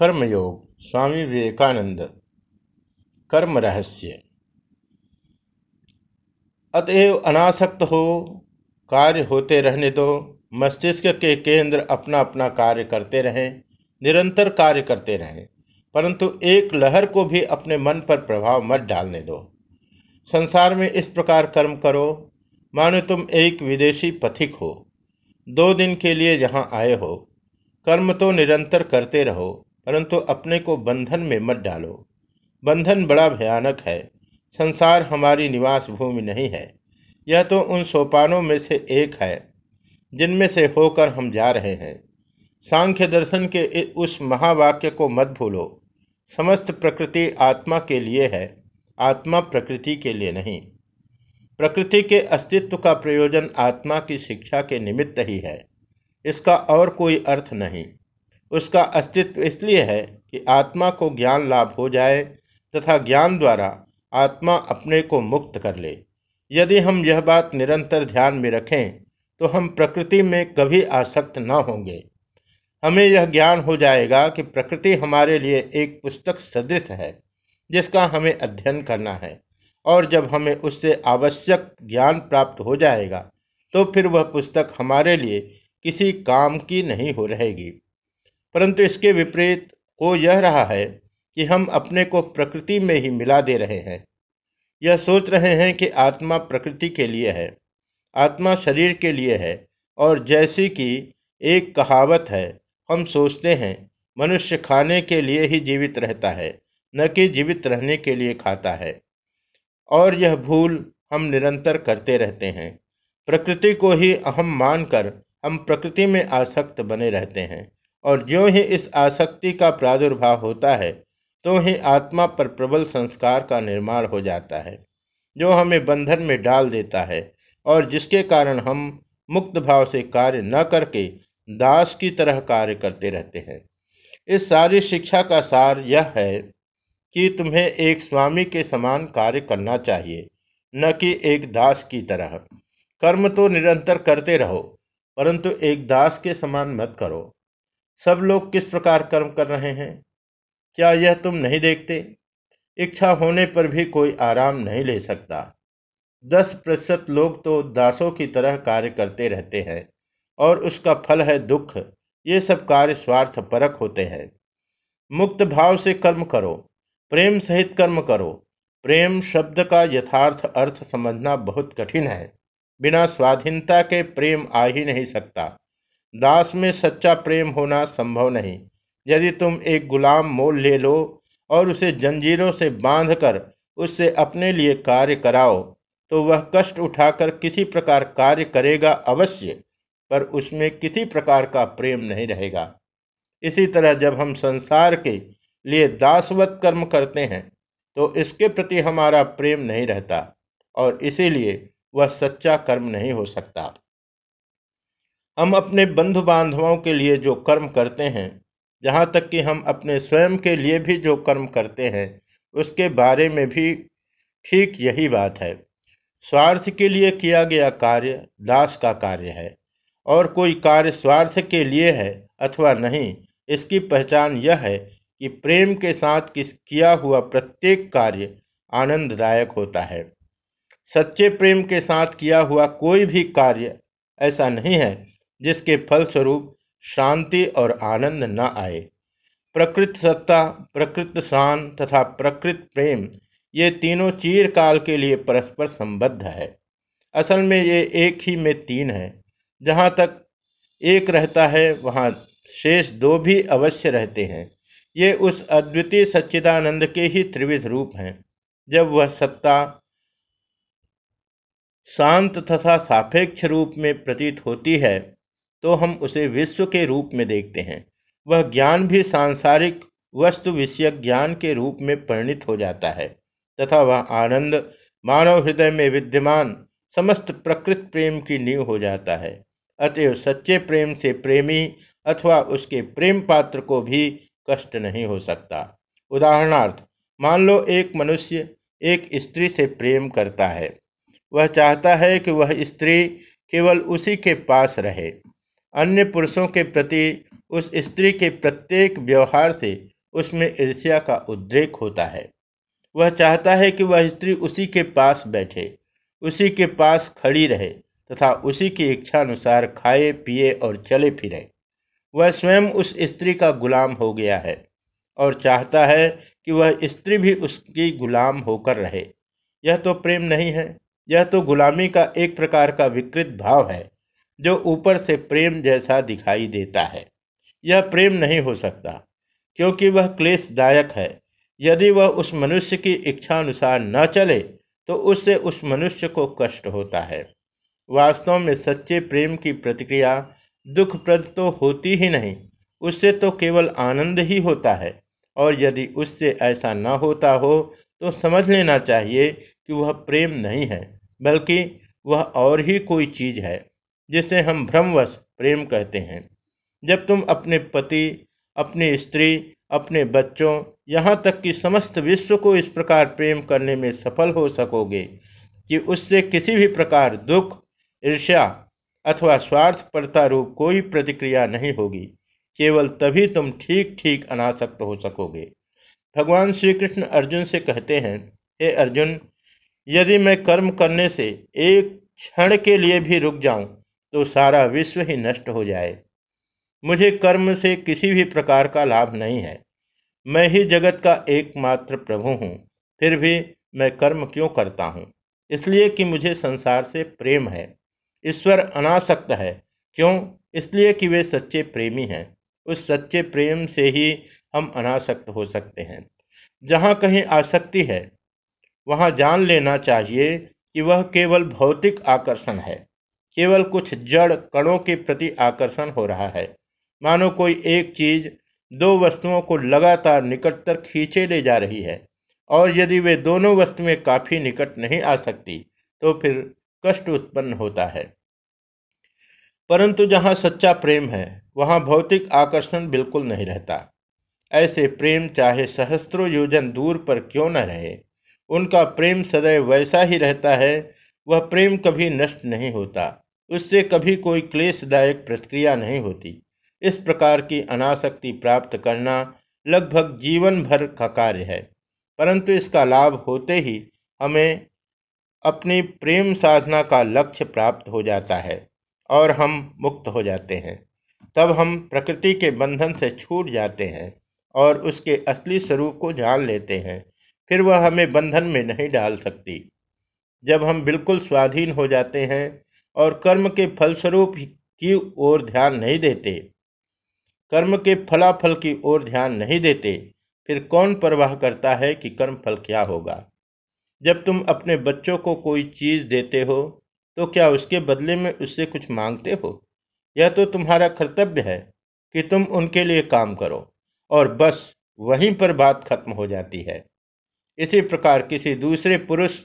कर्मयोग, स्वामी विवेकानंद। कर्म रहस्य। अतएव अनासक्त हो, कार्य होते रहने दो, मस्तिष्क के केंद्र अपना अपना कार्य करते रहें, निरंतर कार्य करते रहें, परंतु एक लहर को भी अपने मन पर प्रभाव मत डालने दो। संसार में इस प्रकार कर्म करो, मानो तुम एक विदेशी पथिक हो। दो दिन के लिए यहाँ आए हो। कर्म तो निरंतर करते रहो परंतु अपने को बंधन में मत डालो। बंधन बड़ा भयानक है। संसार हमारी निवास भूमि नहीं है। यह तो उन सोपानों में से एक है, जिनमें से होकर हम जा रहे हैं। सांख्य दर्शन के उस महावाक्य को मत भूलो। समस्त प्रकृति आत्मा के लिए है, आत्मा प्रकृति के लिए नहीं। प्रकृति के अस्तित्व का प्रयोजन आत्मा की शिक्षा के निमित्त ही है। इसका और कोई अर्थ नहीं। उसका अस्तित्व इसलिए है कि आत्मा को ज्ञान लाभ हो जाए तथा ज्ञान द्वारा आत्मा अपने को मुक्त कर ले। यदि हम यह बात निरंतर ध्यान में रखें तो हम प्रकृति में कभी आसक्त न होंगे। हमें यह ज्ञान हो जाएगा कि प्रकृति हमारे लिए एक पुस्तक सदृश है, जिसका हमें अध्ययन करना है, और जब हमें उससे आवश्यक ज्ञान प्राप्त हो जाएगा तो फिर वह पुस्तक हमारे लिए किसी काम की नहीं हो रहेगी। परंतु इसके विपरीत हो यह रहा है कि हम अपने को प्रकृति में ही मिला दे रहे हैं। यह सोच रहे हैं कि आत्मा प्रकृति के लिए है, आत्मा शरीर के लिए है, और जैसी कि एक कहावत है, हम सोचते हैं, मनुष्य खाने के लिए ही जीवित रहता है, न कि जीवित रहने के लिए खाता है। और यह भूल हम निरंतर करते रहते हैं। प्रकृति को ही अहम मानकर हम प्रकृति में आसक्त बने रहते हैं। और ज्यों ही इस आसक्ति का प्रादुर्भाव होता है तो ही आत्मा पर प्रबल संस्कार का निर्माण हो जाता है, जो हमें बंधन में डाल देता है और जिसके कारण हम मुक्त भाव से कार्य न करके दास की तरह कार्य करते रहते हैं। इस सारी शिक्षा का सार यह है कि तुम्हें एक स्वामी के समान कार्य करना चाहिए, न कि एक दास की तरह। कर्म तो निरंतर करते रहो, परंतु एक दास के समान मत करो। सब लोग किस प्रकार कर्म कर रहे हैं? क्या यह तुम नहीं देखते? इच्छा होने पर भी कोई आराम नहीं ले सकता। दस प्रतिशत लोग तो दासों की तरह कार्य करते रहते हैं और उसका फल है दुख। ये सब कार्य स्वार्थ परक होते हैं। मुक्त भाव से कर्म करो। प्रेम सहित कर्म करो। प्रेम शब्द का यथार्थ अर्थ समझना बहुत कठिन है। बिना स्वाधीनता के प्रेम आ ही नहीं सकता। दास में सच्चा प्रेम होना संभव नहीं। यदि तुम एक गुलाम मोल ले लो और उसे जंजीरों से बांधकर उससे अपने लिए कार्य कराओ तो वह कष्ट उठाकर किसी प्रकार कार्य करेगा अवश्य, पर उसमें किसी प्रकार का प्रेम नहीं रहेगा। इसी तरह जब हम संसार के लिए दासवत कर्म करते हैं तो इसके प्रति हमारा प्रेम नहीं रहता और इसीलिए वह सच्चा कर्म नहीं हो सकता। हम अपने बंधु बांधवों के लिए जो कर्म करते हैं, जहाँ तक कि हम अपने स्वयं के लिए भी जो कर्म करते हैं, उसके बारे में भी ठीक यही बात है। स्वार्थ के लिए किया गया कार्य दास का कार्य है, और कोई कार्य स्वार्थ के लिए है अथवा नहीं, इसकी पहचान यह है कि प्रेम के साथ किस किया हुआ प्रत्येक कार्य आनंददायक होता है। सच्चे प्रेम के साथ किया हुआ कोई भी कार्य ऐसा नहीं है जिसके फलस्वरूप शांति और आनंद न आए। प्रकृत सत्ता, प्रकृत शान तथा प्रकृत प्रेम, ये तीनों चीरकाल के लिए परस्पर संबद्ध है। असल में ये एक ही में तीन है। जहाँ तक एक रहता है, वहाँ शेष दो भी अवश्य रहते हैं। ये उस अद्वितीय सच्चिदानंद के ही त्रिविध रूप हैं। जब वह सत्ता शांत तथा सापेक्ष रूप में प्रतीत होती है तो हम उसे विश्व के रूप में देखते हैं। वह ज्ञान भी सांसारिक वस्तु विषयक ज्ञान के रूप में परिणित हो जाता है, तथा वह आनंद, मानव हृदय में विद्यमान, समस्त प्रकृत प्रेम की नींव हो जाता है। अतएव सच्चे प्रेम से प्रेमी अथवा उसके प्रेम पात्र को भी कष्ट नहीं हो सकता। उदाहरणार्थ, मान लो एक मनुष्य एक स्त्री से प्रेम करता है। वह चाहता है कि वह स्त्री केवल उसी के पास रहे। अन्य पुरुषों के प्रति उस स्त्री के प्रत्येक व्यवहार से उसमें ईर्ष्या का उद्रेक होता है। वह चाहता है कि वह स्त्री उसी के पास बैठे, उसी के पास खड़ी रहे तथा उसी की इच्छा अनुसार खाए, पिए और चले फिरे। वह स्वयं उस स्त्री का गुलाम हो गया है और चाहता है कि वह स्त्री भी उसकी गुलाम होकर रहे। यह तो प्रेम नहीं है, यह तो गुलामी का एक प्रकार का विकृत भाव है। जो ऊपर से प्रेम जैसा दिखाई देता है। यह प्रेम नहीं हो सकता, क्योंकि वह क्लेशदायक है। यदि वह उस मनुष्य की इच्छा अनुसार न चले तो उससे उस मनुष्य को कष्ट होता है। वास्तव में सच्चे प्रेम की प्रतिक्रिया दुखप्रद तो होती ही नहीं, उससे तो केवल आनंद ही होता है। और यदि उससे ऐसा न होता हो तो समझ लेना चाहिए कि वह प्रेम नहीं है, बल्कि वह और ही कोई चीज़ है। जिसे हम भ्रमवश प्रेम कहते हैं। जब तुम अपने पति, अपनी स्त्री, अपने बच्चों, यहाँ तक कि समस्त विश्व को इस प्रकार प्रेम करने में सफल हो सकोगे कि उससे किसी भी प्रकार दुख, ईर्ष्या अथवा स्वार्थपरता रूप कोई प्रतिक्रिया नहीं होगी। केवल तभी तुम ठीक ठीक अनासक्त हो सकोगे। भगवान श्री कृष्ण अर्जुन से कहते हैं, हे अर्जुन, यदि मैं कर्म करने से एक क्षण के लिए भी रुक जाऊँ तो सारा विश्व ही नष्ट हो जाए। मुझे कर्म से किसी भी प्रकार का लाभ नहीं है। मैं ही जगत का एकमात्र प्रभु हूँ, फिर भी मैं कर्म क्यों करता हूँ? इसलिए कि मुझे संसार से प्रेम है। ईश्वर अनासक्त है। क्यों? इसलिए कि वे सच्चे प्रेमी हैं। उस सच्चे प्रेम से ही हम अनासक्त हो सकते हैं। जहाँ कहीं आसक्ति है, वहाँ जान लेना चाहिए कि वह केवल भौतिक आकर्षण है। केवल कुछ जड़ कणों के प्रति आकर्षण हो रहा है। मानो कोई एक चीज़ दो वस्तुओं को लगातार निकटतर खींचे ले जा रही है और यदि वे दोनों वस्तुएँ काफ़ी निकट नहीं आ सकती तो फिर कष्ट उत्पन्न होता है। परंतु जहाँ सच्चा प्रेम है, वहाँ भौतिक आकर्षण बिल्कुल नहीं रहता। ऐसे प्रेम चाहे सहस्त्रों योजन दूर पर क्यों न रहे, उनका प्रेम सदैव वैसा ही रहता है वह प्रेम कभी नष्ट नहीं होता, उससे कभी कोई क्लेशदायक प्रतिक्रिया नहीं होती। इस प्रकार की अनासक्ति प्राप्त करना लगभग जीवन भर का कार्य है, परंतु इसका लाभ होते ही हमें अपनी प्रेम साधना का लक्ष्य प्राप्त हो जाता है और हम मुक्त हो जाते हैं। तब हम प्रकृति के बंधन से छूट जाते हैं और उसके असली स्वरूप को जान लेते हैं, फिर वह हमें बंधन में नहीं डाल सकती। जब हम बिल्कुल स्वाधीन हो जाते हैं और कर्म के फलस्वरूप की ओर ध्यान नहीं देते, कर्म के फलाफल की ओर ध्यान नहीं देते, फिर कौन परवाह करता है कि कर्म फल क्या होगा? जब तुम अपने बच्चों को कोई चीज़ देते हो तो क्या उसके बदले में उससे कुछ मांगते हो? यह तो तुम्हारा कर्तव्य है कि तुम उनके लिए काम करो और बस वहीं पर बात खत्म हो जाती है। इसी प्रकार किसी दूसरे पुरुष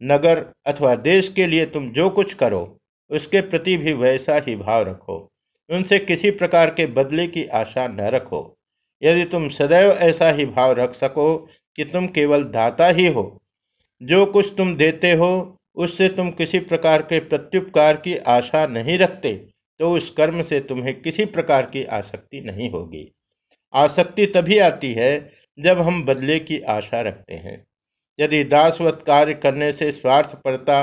नगर अथवा देश के लिए तुम जो कुछ करो, उसके प्रति भी वैसा ही भाव रखो। उनसे किसी प्रकार के बदले की आशा न रखो। यदि तुम सदैव ऐसा ही भाव रख सको कि तुम केवल दाता ही हो, जो कुछ तुम देते हो, उससे तुम किसी प्रकार के प्रत्युपकार की आशा नहीं रखते तो उस कर्म से तुम्हें किसी प्रकार की आसक्ति नहीं होगी। आसक्ति तभी आती है जब हम बदले की आशा रखते हैं। यदि दासवत कार्य करने से स्वार्थपरता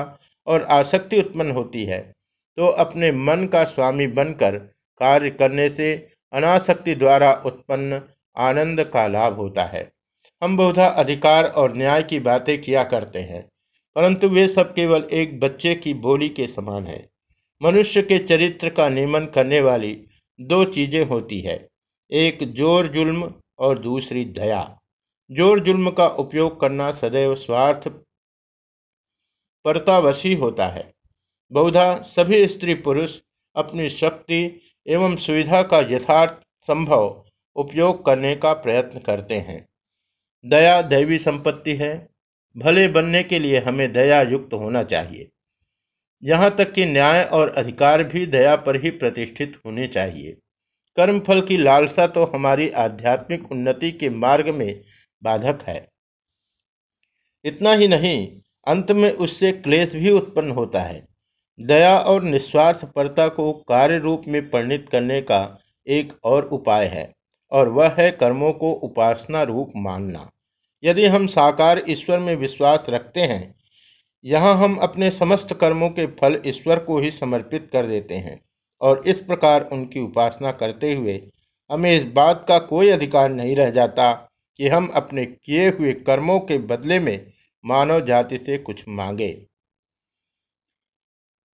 और आसक्ति उत्पन्न होती है तो अपने मन का स्वामी बनकर कार्य करने से अनासक्ति द्वारा उत्पन्न आनंद का लाभ होता है। हम बहुधा अधिकार और न्याय की बातें किया करते हैं, परंतु वे सब केवल एक बच्चे की बोली के समान है। मनुष्य के चरित्र का नियमन करने वाली दो चीज़ें होती है, एक ज़ोर जुल्म और दूसरी दया। ज़ोर जुल्म का उपयोग करना सदैव स्वार्थ परतावशी होता है। बहुधा सभी स्त्री पुरुष अपनी शक्ति एवं सुविधा का यथार्थ संभव उपयोग करने का प्रयत्न करते हैं। दया दैवी संपत्ति है। भले बनने के लिए हमें दया युक्त होना चाहिए। यहाँ तक कि न्याय और अधिकार भी दया पर ही प्रतिष्ठित होने चाहिए। कर्मफल की लालसा तो हमारी आध्यात्मिक उन्नति के मार्ग में बाधक है। इतना ही नहीं, अंत में उससे क्लेश भी उत्पन्न होता है। दया और निस्वार्थ परता को कार्य रूप में परिणित करने का एक और उपाय है, और वह है कर्मों को उपासना रूप मानना। यदि हम साकार ईश्वर में विश्वास रखते हैं, यहाँ हम अपने समस्त कर्मों के फल ईश्वर को ही समर्पित कर देते हैं, और इस प्रकार उनकी उपासना करते हुए हमें इस बात का कोई अधिकार नहीं रह जाता कि हम अपने किए हुए कर्मों के बदले में मानव जाति से कुछ मांगे।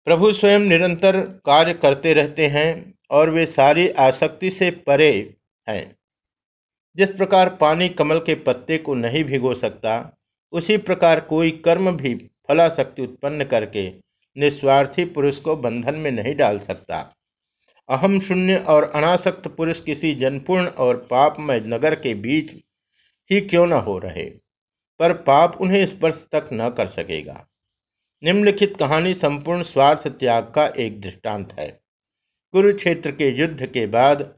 प्रभु स्वयं निरंतर कार्य करते रहते हैं और वे सारी आसक्ति से परे हैं। जिस प्रकार पानी कमल के पत्ते को नहीं भिगो सकता, उसी प्रकार कोई कर्म भी फलाशक्ति उत्पन्न करके निस्वार्थी पुरुष को बंधन में नहीं डाल सकता। अहम शून्य और अनासक्त पुरुष किसी जनपूर्ण और पापमय नगर के बीच ही क्यों न हो रहे? पर पाप उन्हें स्पर्श तक न कर सकेगा। निम्नलिखित कहानी संपूर्ण स्वार्थ त्याग का एक दृष्टांत है। कुरुक्षेत्र के युद्ध के बाद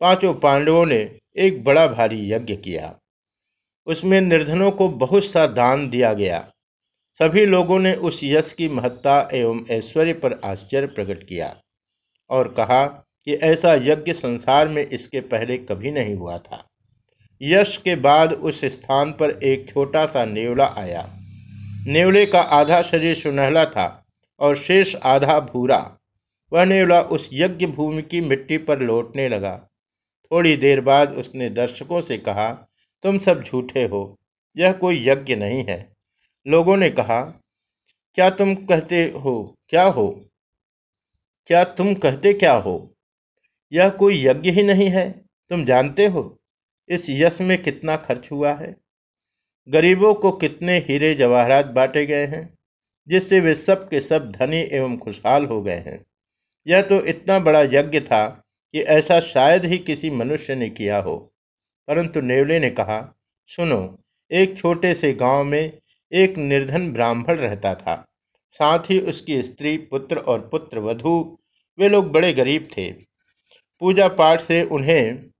पाँचों पांडवों ने एक बड़ा भारी यज्ञ किया। उसमें निर्धनों को बहुत सा दान दिया गया। सभी लोगों ने उस यश की महत्ता एवं ऐश्वर्य पर आश्चर्य प्रकट किया और कहा कि ऐसा यज्ञ संसार में इसके पहले कभी नहीं हुआ था। यश के बाद उस स्थान पर एक छोटा सा नेवला आया। नेवले का आधा शरीर सुनहला था और शेष आधा भूरा। वह नेवला उस यज्ञ भूमि की मिट्टी पर लौटने लगा। थोड़ी देर बाद उसने दर्शकों से कहा, तुम सब झूठे हो, यह कोई यज्ञ नहीं है। लोगों ने कहा, क्या तुम कहते हो क्या हो? क्या तुम कहते क्या हो? यह कोई यज्ञ ही नहीं है, तुम जानते हो? इस यश में कितना खर्च हुआ है? गरीबों को कितने हीरे जवाहरात बांटे गए हैं, जिससे वे सब के सब धनी एवं खुशहाल हो गए हैं? यह तो इतना बड़ा यज्ञ था कि ऐसा शायद ही किसी मनुष्य ने किया हो। परंतु नेवले ने कहा, सुनो, एक छोटे से गाँव में एक निर्धन ब्राह्मण रहता था। साथ ही उसकी स्त्री, पुत्र और पुत्र वधु, वे लोग बड़े गरीब थे। पूजा पाठ से उन्हें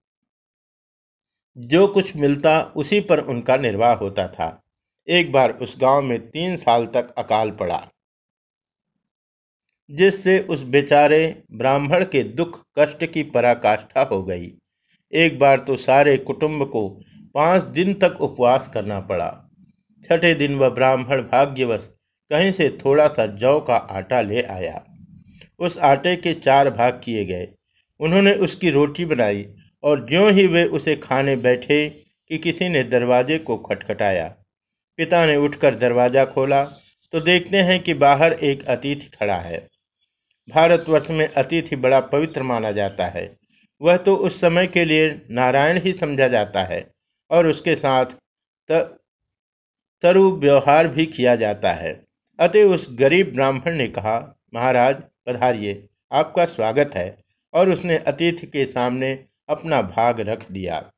जो कुछ मिलता उसी पर उनका निर्वाह होता था। एक बार उस गाँव में तीन साल तक अकाल पड़ा, जिससे उस बेचारे ब्राह्मण के दुख कष्ट की पराकाष्ठा हो गई। एक बार तो सारे कुटुंब को पाँच दिन तक उपवास करना पड़ा। छठे दिन वह ब्राह्मण भाग्यवश कहीं से थोड़ा सा जौ का आटा ले आया। उस आटे के चार भाग किए गए। उन्होंने उसकी रोटी बनाई और ज्यों ही वे उसे खाने बैठे कि किसी ने दरवाजे को खटखटाया। पिता ने उठकर दरवाज़ा खोला तो देखते हैं कि बाहर एक अतिथि खड़ा है। भारतवर्ष में अतिथि बड़ा पवित्र माना जाता है। वह तो उस समय के लिए नारायण ही समझा जाता है और उसके साथ तरु व्यवहार भी किया जाता है। अतः उस गरीब ब्राह्मण ने कहा, महाराज, पधारिए, आपका स्वागत है। और उसने अतिथि के सामने अपना भाग रख दिया।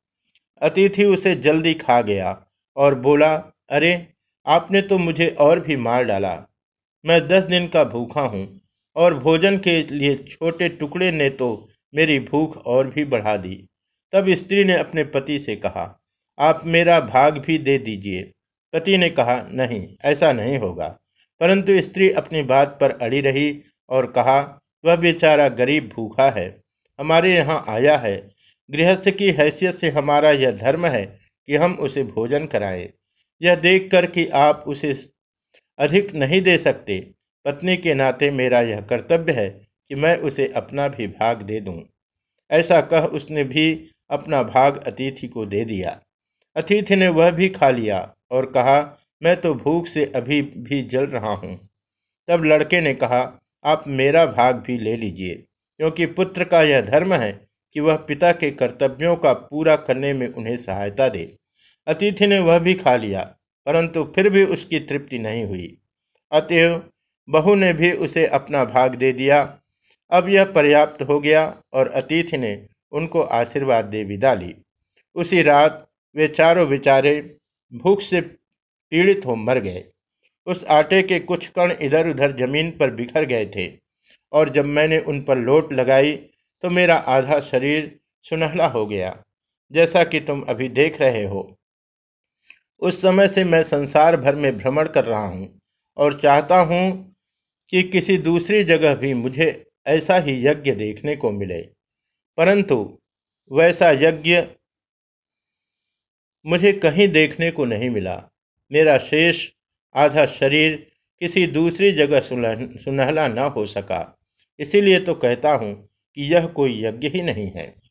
अतिथि उसे जल्दी खा गया और बोला, अरे, आपने तो मुझे और भी मार डाला। मैं दस दिन का भूखा हूँ और भोजन के लिए छोटे टुकड़े ने तो मेरी भूख और भी बढ़ा दी। तब स्त्री ने अपने पति से कहा, आप मेरा भाग भी दे दीजिए। पति ने कहा, नहीं, ऐसा नहीं होगा। परंतु स्त्री अपनी बात पर अड़ी रही और कहा, वह बेचारा गरीब भूखा है, हमारे यहाँ आया है गृहस्थ की हैसियत से हमारा यह धर्म है कि हम उसे भोजन कराएँ। यह देखकर कि आप उसे अधिक नहीं दे सकते। पत्नी के नाते मेरा यह कर्तव्य है कि मैं उसे अपना भी भाग दे दूँ। ऐसा कह उसने भी अपना भाग अतिथि को दे दिया। अतिथि ने वह भी खा लिया और कहा, मैं तो भूख से अभी भी जल रहा हूँ। तब लड़के ने कहा, आप मेरा भाग भी ले लीजिए, क्योंकि पुत्र का यह धर्म है कि वह पिता के कर्तव्यों का पूरा करने में उन्हें सहायता दे। अतिथि ने वह भी खा लिया, परंतु फिर भी उसकी तृप्ति नहीं हुई। अतएव बहू ने भी उसे अपना भाग दे दिया। अब यह पर्याप्त हो गया और अतिथि ने उनको आशीर्वाद दे विदा ली। उसी रात वे चारों बेचारे भूख से पीड़ित हो मर गए। उस आटे के कुछ कण इधर उधर ज़मीन पर बिखर गए थे और जब मैंने उन पर लोट लगाई तो मेरा आधा शरीर सुनहला हो गया, जैसा कि तुम अभी देख रहे हो। उस समय से मैं संसार भर में भ्रमण कर रहा हूँ और चाहता हूँ कि किसी दूसरी जगह भी मुझे ऐसा ही यज्ञ देखने को मिले। परंतु वैसा यज्ञ मुझे कहीं देखने को नहीं मिला। मेरा शेष आधा शरीर किसी दूसरी जगह सुनहला न हो सका। इसीलिए तो कहता हूँ कि यह कोई यज्ञ ही नहीं है।